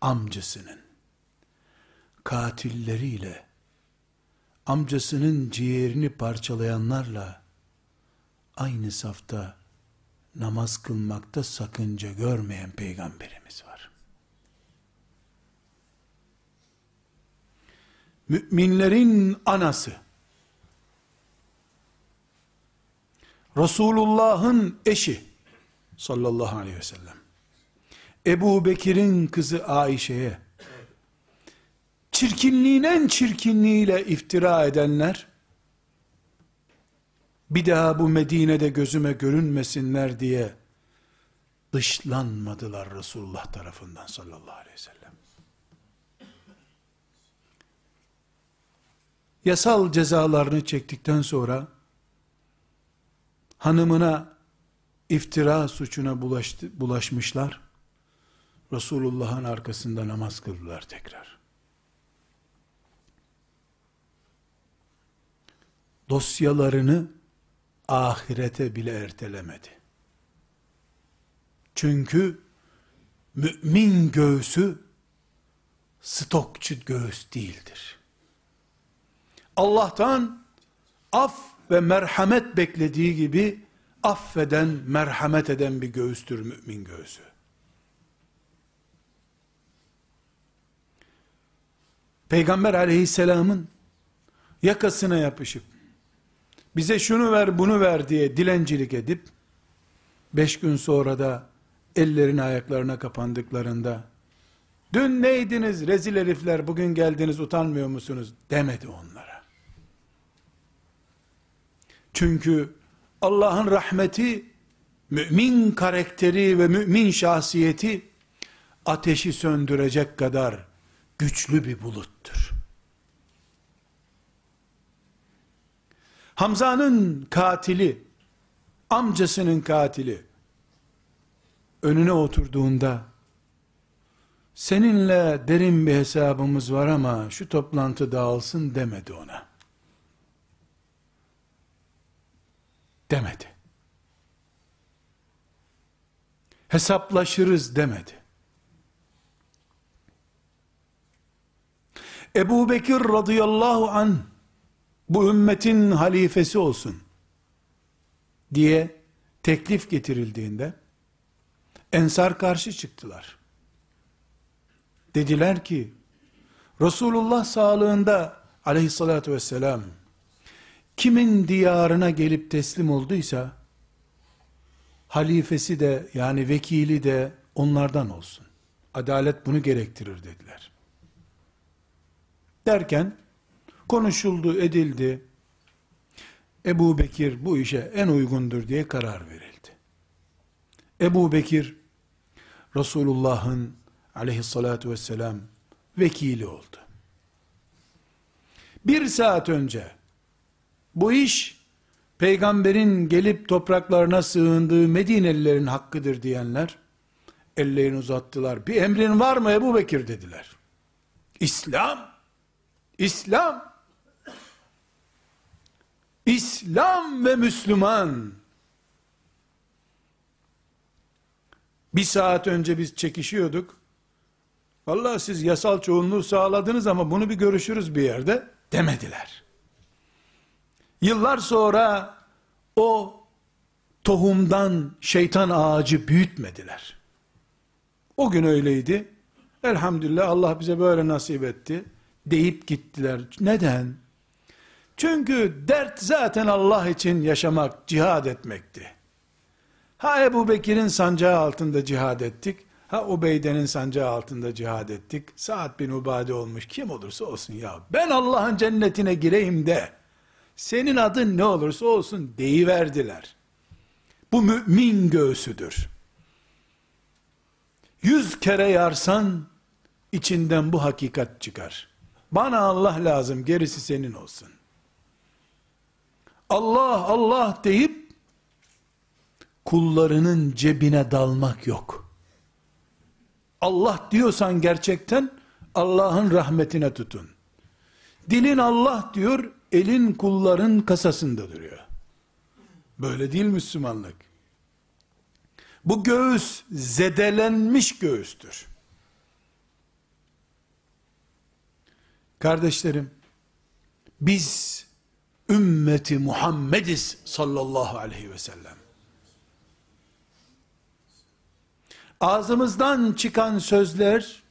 amcasının katilleriyle amcasının ciğerini parçalayanlarla aynı safta namaz kılmakta sakınca görmeyen peygamberimiz var. Müminlerin anası Resulullah'ın eşi sallallahu aleyhi ve sellem Ebu Bekir'in kızı Ayşe'ye çirkinliğin en çirkinliğiyle iftira edenler bir daha bu Medine'de gözüme görünmesinler diye dışlanmadılar Resulullah tarafından sallallahu aleyhi ve sellem. yasal cezalarını çektikten sonra hanımına iftira suçuna bulaştı, bulaşmışlar. Resulullah'ın arkasında namaz kıldılar tekrar. Dosyalarını ahirete bile ertelemedi. Çünkü mümin göğsü stokçu göğüs değildir. Allah'tan af ve merhamet beklediği gibi affeden, merhamet eden bir göğüstür mümin göğsü. Peygamber aleyhisselamın yakasına yapışıp bize şunu ver bunu ver diye dilencilik edip beş gün sonra da ellerini ayaklarına kapandıklarında dün neydiniz rezil herifler bugün geldiniz utanmıyor musunuz demedi onlara. Çünkü Allah'ın rahmeti mümin karakteri ve mümin şahsiyeti ateşi söndürecek kadar güçlü bir buluttur. Hamza'nın katili, amcasının katili, önüne oturduğunda, seninle derin bir hesabımız var ama şu toplantı dağılsın demedi ona. Demedi. Hesaplaşırız demedi. Ebu Bekir radıyallahu an bu ümmetin halifesi olsun diye teklif getirildiğinde ensar karşı çıktılar. Dediler ki Resulullah sağlığında aleyhissalatü vesselam kimin diyarına gelip teslim olduysa halifesi de yani vekili de onlardan olsun. Adalet bunu gerektirir dediler. Derken konuşuldu, edildi. Ebu Bekir bu işe en uygundur diye karar verildi. Ebu Bekir Resulullah'ın aleyhissalatu vesselam vekili oldu. Bir saat önce bu iş peygamberin gelip topraklarına sığındığı Medinelilerin hakkıdır diyenler ellerini uzattılar. Bir emrin var mı Ebu Bekir dediler. İslam İslam İslam ve Müslüman. Bir saat önce biz çekişiyorduk. Vallahi siz yasal çoğunluğu sağladınız ama bunu bir görüşürüz bir yerde demediler. Yıllar sonra o tohumdan şeytan ağacı büyütmediler. O gün öyleydi. Elhamdülillah Allah bize böyle nasip etti deyip gittiler. Neden? Çünkü dert zaten Allah için yaşamak, cihad etmekti. Ha Ebu Bekir'in sancağı altında cihad ettik, ha Ubeyde'nin sancağı altında cihad ettik. Saat bin Ubade olmuş, kim olursa olsun ya. Ben Allah'ın cennetine gireyim de, senin adın ne olursa olsun deyiverdiler. Bu mümin göğsüdür. Yüz kere yarsan, içinden bu hakikat çıkar. Bana Allah lazım, gerisi senin olsun. Allah Allah deyip kullarının cebine dalmak yok. Allah diyorsan gerçekten Allah'ın rahmetine tutun. Dilin Allah diyor, elin kulların kasasında duruyor. Böyle değil Müslümanlık. Bu göğüs zedelenmiş göğüstür. Kardeşlerim, biz ümmeti Muhammediz sallallahu aleyhi ve sellem. Ağzımızdan çıkan sözler,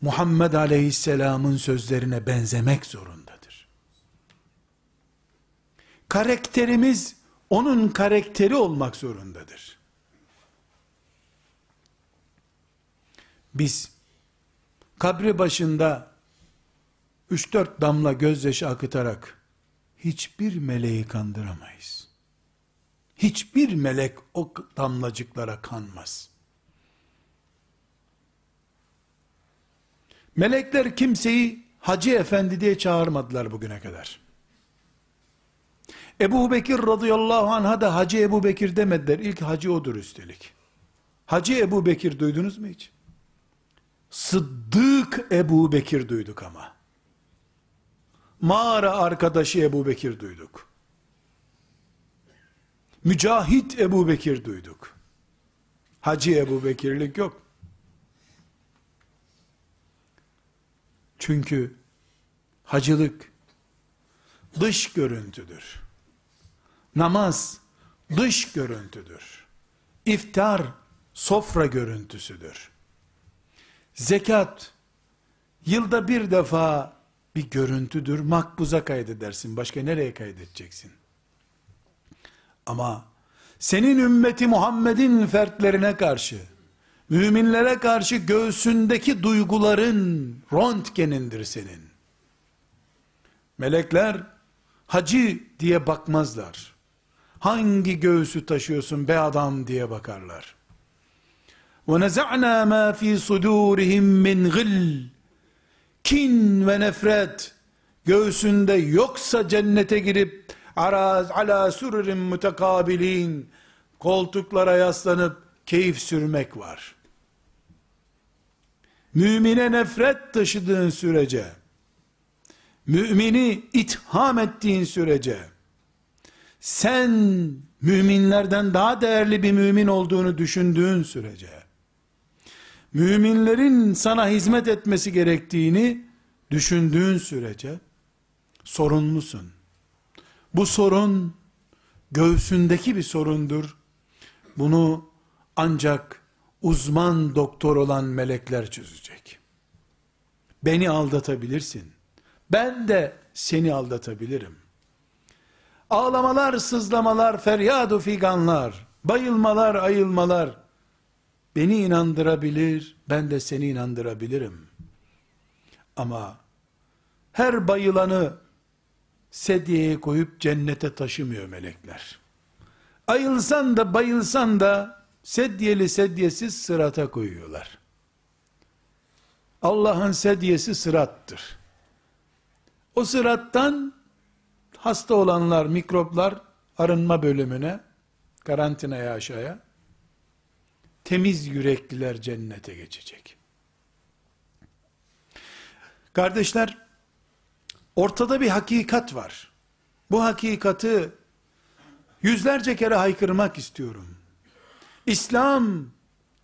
Muhammed aleyhisselamın sözlerine benzemek zorundadır. Karakterimiz, onun karakteri olmak zorundadır. Biz, kabri başında 3-4 damla gözyaşı akıtarak hiçbir meleği kandıramayız. Hiçbir melek o damlacıklara kanmaz. Melekler kimseyi Hacı efendi diye çağırmadılar bugüne kadar. Ebu Bekir radıyallahu anh'a da Hacı Ebu Bekir demediler. İlk hacı odur üstelik. Hacı Ebu Bekir duydunuz mu hiç? Sıddık Ebu Bekir duyduk ama. Mağara arkadaşı Ebu Bekir duyduk. Mücahit Ebu Bekir duyduk. Hacı Ebu Bekirlik yok. Çünkü hacılık dış görüntüdür. Namaz dış görüntüdür. İftar sofra görüntüsüdür. Zekat yılda bir defa bir görüntüdür. Makbuza kaydedersin. Başka nereye kaydedeceksin? Ama senin ümmeti Muhammed'in fertlerine karşı, müminlere karşı göğsündeki duyguların röntgenindir senin. Melekler hacı diye bakmazlar. Hangi göğsü taşıyorsun be adam diye bakarlar. وَنَزَعْنَا مَا ف۪ي صُدُورِهِمْ مِنْ غِلٍّ Kin ve nefret göğsünde yoksa cennete girip araz ala sururin mutekabilin koltuklara yaslanıp keyif sürmek var. Mümine nefret taşıdığın sürece, mümini itham ettiğin sürece, sen müminlerden daha değerli bir mümin olduğunu düşündüğün sürece, müminlerin sana hizmet etmesi gerektiğini düşündüğün sürece, sorumlusun. Bu sorun, göğsündeki bir sorundur. Bunu ancak uzman doktor olan melekler çözecek. Beni aldatabilirsin. Ben de seni aldatabilirim. Ağlamalar, sızlamalar, feryadu figanlar, bayılmalar, ayılmalar beni inandırabilir, ben de seni inandırabilirim. Ama her bayılanı sedyeye koyup cennete taşımıyor melekler. Ayılsan da bayılsan da sedyeli sedyesiz sırata koyuyorlar. Allah'ın sedyesi sırattır. O sırattan hasta olanlar, mikroplar arınma bölümüne, karantinaya aşağıya, temiz yürekliler cennete geçecek. Kardeşler, ortada bir hakikat var. Bu hakikati yüzlerce kere haykırmak istiyorum. İslam,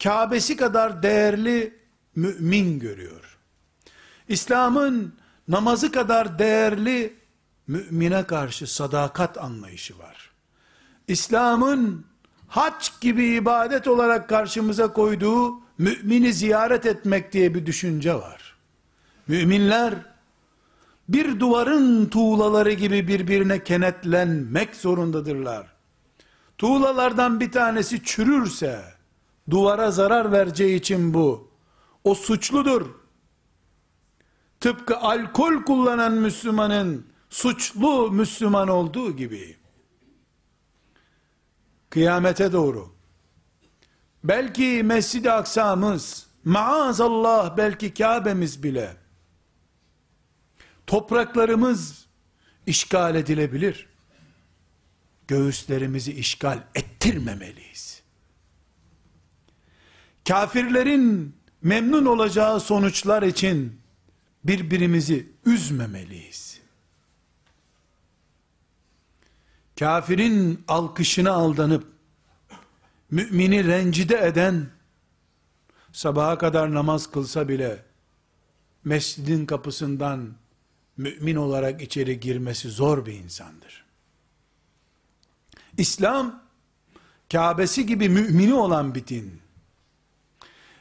Kabe'si kadar değerli mümin görüyor. İslam'ın namazı kadar değerli mümine karşı sadakat anlayışı var. İslam'ın haç gibi ibadet olarak karşımıza koyduğu mümini ziyaret etmek diye bir düşünce var. Müminler bir duvarın tuğlaları gibi birbirine kenetlenmek zorundadırlar. Tuğlalardan bir tanesi çürürse duvara zarar vereceği için bu o suçludur. Tıpkı alkol kullanan Müslümanın suçlu Müslüman olduğu gibi kıyamete doğru belki Mescid-i Aksa'mız maazallah belki Kabe'miz bile topraklarımız işgal edilebilir. Göğüslerimizi işgal ettirmemeliyiz. Kafirlerin memnun olacağı sonuçlar için birbirimizi üzmemeliyiz. Kafirin alkışına aldanıp mümini rencide eden sabaha kadar namaz kılsa bile mescidin kapısından mümin olarak içeri girmesi zor bir insandır. İslam, Kabe'si gibi mümini olan bir din.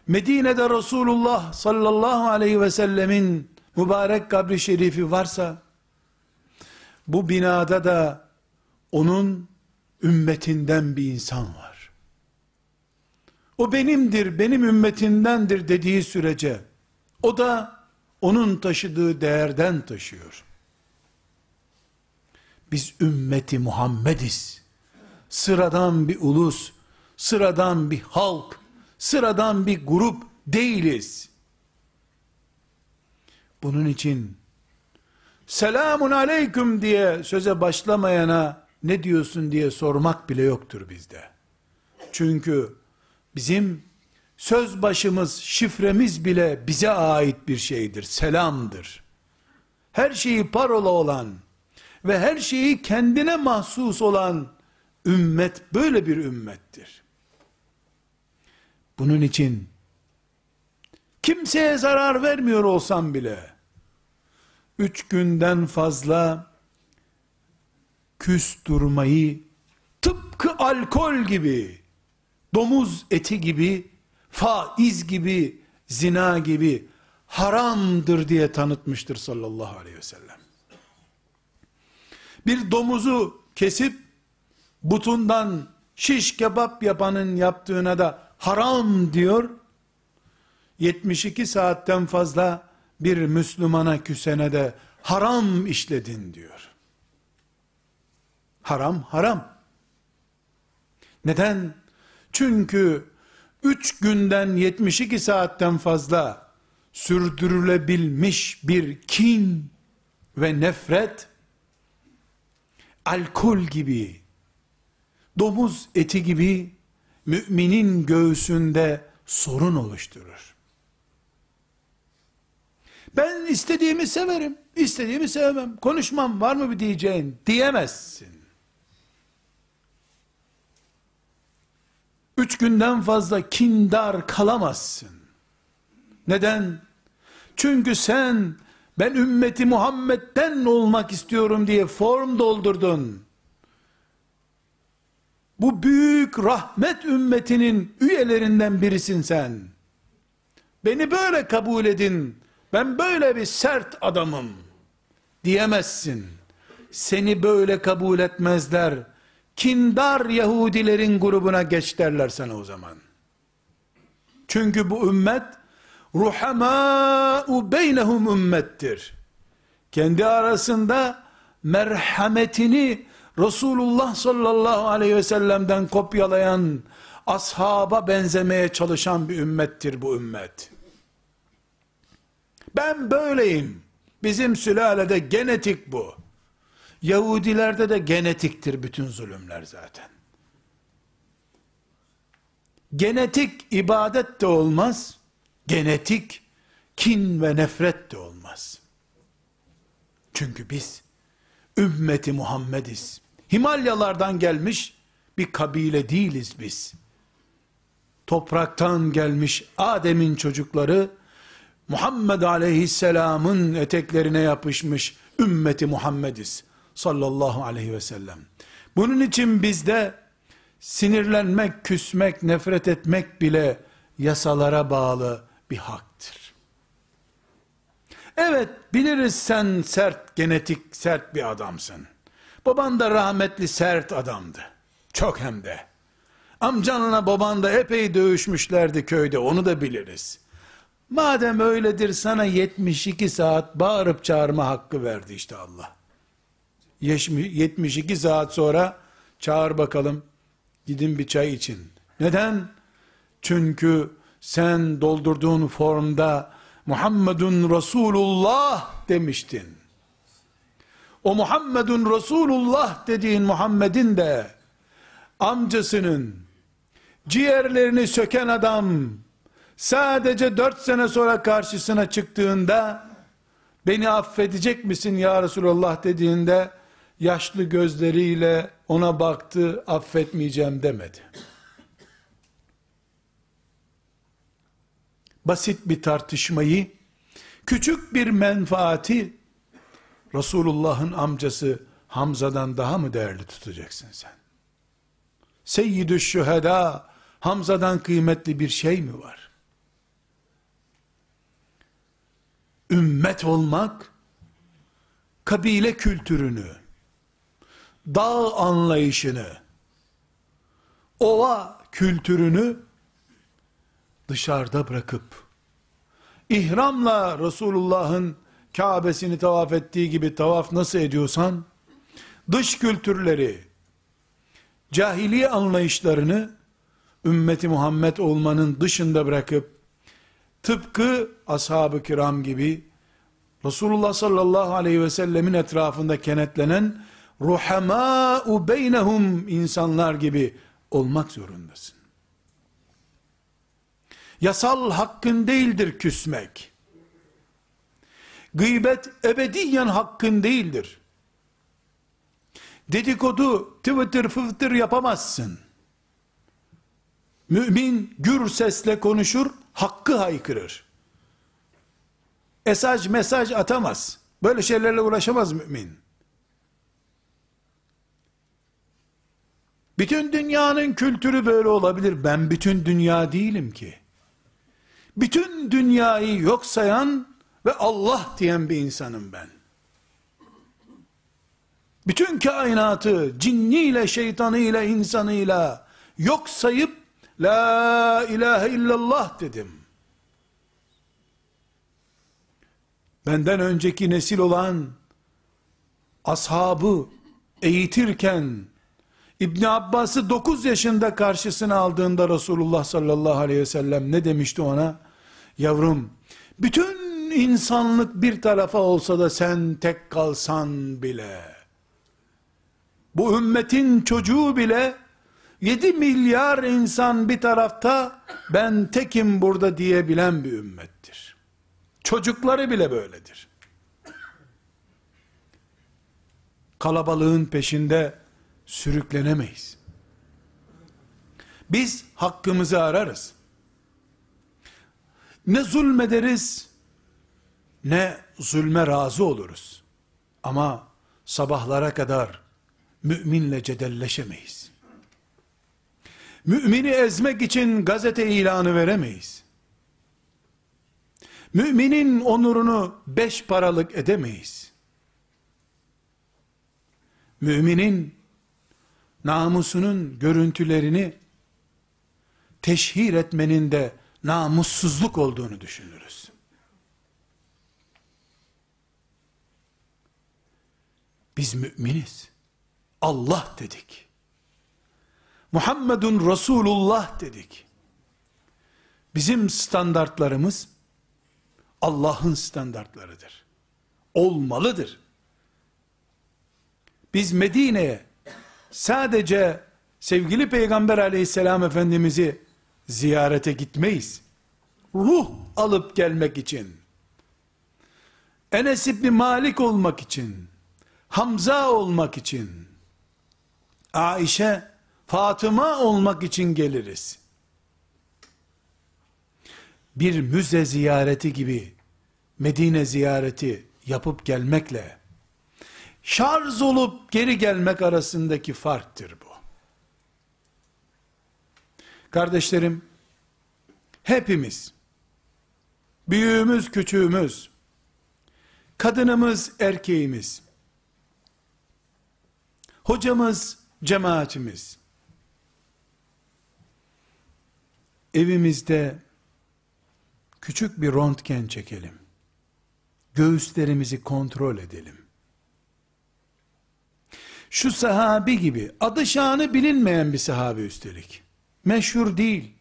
Medine'de Resulullah sallallahu aleyhi ve sellemin mübarek kabri şerifi varsa, bu binada da onun ümmetinden bir insan var. O benimdir, benim ümmetindendir dediği sürece, o da onun taşıdığı değerden taşıyor. Biz ümmeti Muhammediz. Sıradan bir ulus, sıradan bir halk, sıradan bir grup değiliz. Bunun için selamun aleyküm diye söze başlamayana ne diyorsun diye sormak bile yoktur bizde. Çünkü bizim söz başımız, şifremiz bile bize ait bir şeydir, selamdır. Her şeyi parola olan ve her şeyi kendine mahsus olan ümmet böyle bir ümmettir. Bunun için kimseye zarar vermiyor olsam bile üç günden fazla küs durmayı tıpkı alkol gibi, domuz eti gibi, faiz gibi, zina gibi haramdır diye tanıtmıştır sallallahu aleyhi ve sellem. Bir domuzu kesip butundan şiş kebap yapanın yaptığına da haram diyor. 72 saatten fazla bir Müslümana küsene de haram işledin diyor. Haram haram. Neden? Çünkü 3 günden 72 saatten fazla sürdürülebilmiş bir kin ve nefret alkol gibi domuz eti gibi müminin göğsünde sorun oluşturur. Ben istediğimi severim, istediğimi sevmem, konuşmam var mı bir diyeceğin diyemezsin. Üç günden fazla kindar kalamazsın. Neden? Çünkü sen ben ümmeti Muhammed'den olmak istiyorum diye form doldurdun. Bu büyük rahmet ümmetinin üyelerinden birisin sen. Beni böyle kabul edin. Ben böyle bir sert adamım diyemezsin. Seni böyle kabul etmezler. Kindar Yahudilerin grubuna geç derler sana o zaman. Çünkü bu ümmet ruhamâ'u beynehum ümmettir. Kendi arasında merhametini Resulullah sallallahu aleyhi ve sellem'den kopyalayan, ashaba benzemeye çalışan bir ümmettir bu ümmet. Ben böyleyim. Bizim sülalede genetik bu. Yahudilerde de genetiktir bütün zulümler zaten. Genetik ibadet de olmaz, genetik kin ve nefret de olmaz. Çünkü biz ümmeti Muhammediz. Himalyalardan gelmiş bir kabile değiliz biz. Topraktan gelmiş Adem'in çocukları Muhammed Aleyhisselam'ın eteklerine yapışmış ümmeti Muhammediz sallallahu aleyhi ve sellem. Bunun için bizde sinirlenmek, küsmek, nefret etmek bile yasalara bağlı bir haktır. Evet biliriz sen sert, genetik sert bir adamsın. Baban da rahmetli sert adamdı. Çok hem de. Amcanla baban da epey dövüşmüşlerdi köyde onu da biliriz. Madem öyledir sana 72 saat bağırıp çağırma hakkı verdi işte Allah. 72 saat sonra çağır bakalım gidin bir çay için. Neden? Çünkü sen doldurduğun formda Muhammedun Resulullah demiştin. O Muhammedun Resulullah dediğin Muhammed'in de amcasının ciğerlerini söken adam sadece dört sene sonra karşısına çıktığında beni affedecek misin ya Resulullah dediğinde yaşlı gözleriyle ona baktı affetmeyeceğim demedi. Basit bir tartışmayı küçük bir menfaati Resulullah'ın amcası Hamza'dan daha mı değerli tutacaksın sen? Seyyidü şüheda Hamza'dan kıymetli bir şey mi var? Ümmet olmak kabile kültürünü, dağ anlayışını, ova kültürünü dışarıda bırakıp ihramla Resulullah'ın Kabe'sini tavaf ettiği gibi tavaf nasıl ediyorsan dış kültürleri cahiliye anlayışlarını ümmeti Muhammed olmanın dışında bırakıp tıpkı ashab-ı kiram gibi Resulullah sallallahu aleyhi ve sellemin etrafında kenetlenen ruhamâ'u beynehum insanlar gibi olmak zorundasın. Yasal hakkın değildir küsmek. Gıybet ebediyen hakkın değildir. Dedikodu, Twitter, fıftır yapamazsın. Mümin gür sesle konuşur, hakkı haykırır. Esaj mesaj atamaz. Böyle şeylerle uğraşamaz mümin. Bütün dünyanın kültürü böyle olabilir. Ben bütün dünya değilim ki. Bütün dünyayı yok sayan ve Allah diyen bir insanım ben. Bütün kainatı cinniyle, şeytanıyla, insanıyla yok sayıp La ilahe illallah dedim. Benden önceki nesil olan ashabı eğitirken İbn Abbas'ı 9 yaşında karşısına aldığında Resulullah sallallahu aleyhi ve sellem ne demişti ona? Yavrum, bütün insanlık bir tarafa olsa da sen tek kalsan bile, bu ümmetin çocuğu bile 7 milyar insan bir tarafta ben tekim burada diyebilen bir ümmettir. Çocukları bile böyledir. Kalabalığın peşinde sürüklenemeyiz. Biz hakkımızı ararız. Ne zulmederiz, ne zulme razı oluruz. Ama sabahlara kadar müminle cedelleşemeyiz. Mümini ezmek için gazete ilanı veremeyiz. Müminin onurunu beş paralık edemeyiz. Müminin namusunun görüntülerini teşhir etmenin de namussuzluk olduğunu düşünürüz. Biz müminiz. Allah dedik. Muhammedun Resulullah dedik. Bizim standartlarımız Allah'ın standartlarıdır. Olmalıdır. Biz Medine'ye sadece sevgili Peygamber aleyhisselam efendimizi ziyarete gitmeyiz. Ruh alıp gelmek için, Enes İbni Malik olmak için, Hamza olmak için, Aişe, Fatıma olmak için geliriz. Bir müze ziyareti gibi Medine ziyareti yapıp gelmekle şarj olup geri gelmek arasındaki farktır bu. Kardeşlerim, hepimiz, büyüğümüz, küçüğümüz, kadınımız, erkeğimiz, hocamız, cemaatimiz, evimizde küçük bir röntgen çekelim. Göğüslerimizi kontrol edelim. Şu sahabi gibi, adı şanı bilinmeyen bir sahabi üstelik. Meşhur değil.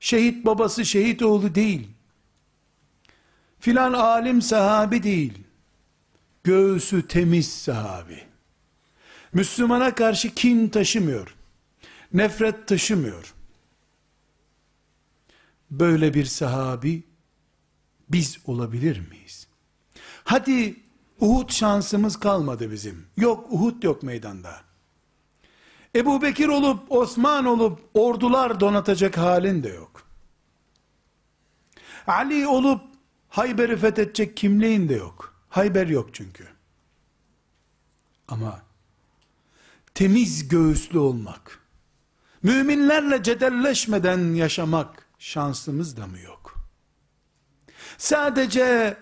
Şehit babası şehit oğlu değil. Filan alim sahabi değil. Göğsü temiz sahabi. Müslümana karşı kin taşımıyor. Nefret taşımıyor. Böyle bir sahabi biz olabilir miyiz? Hadi Uhud şansımız kalmadı bizim. Yok Uhud yok meydanda. Ebu Bekir olup Osman olup ordular donatacak halin de yok. Ali olup Hayber'i fethedecek kimliğin de yok. Hayber yok çünkü. Ama temiz göğüslü olmak, müminlerle cedelleşmeden yaşamak şansımız da mı yok? Sadece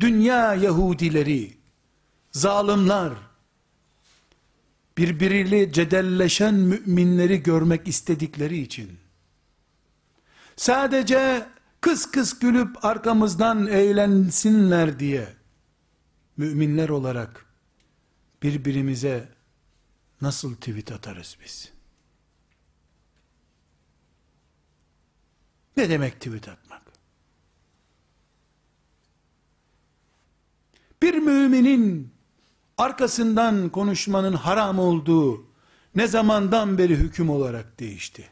dünya Yahudileri, zalimler, birbiriyle cedelleşen müminleri görmek istedikleri için, sadece kıs kıs gülüp arkamızdan eğlensinler diye, müminler olarak birbirimize nasıl tweet atarız biz? Ne demek tweet atmak? Bir müminin arkasından konuşmanın haram olduğu ne zamandan beri hüküm olarak değişti?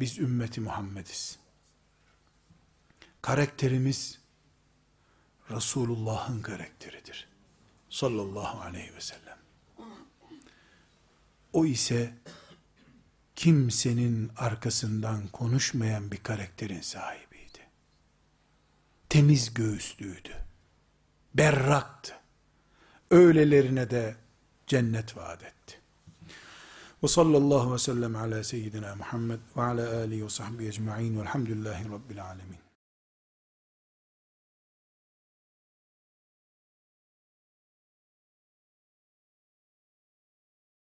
Biz ümmeti Muhammediz. Karakterimiz Resulullah'ın karakteridir. Sallallahu aleyhi ve sellem. O ise kimsenin arkasından konuşmayan bir karakterin sahibiydi. Temiz göğüslüydü. Berraktı. Öylelerine de cennet vaat etti. Ve sallallahu ve sellem ala seyyidina Muhammed ve ala alihi ve sahbihi ecma'in velhamdülillahi rabbil alemin.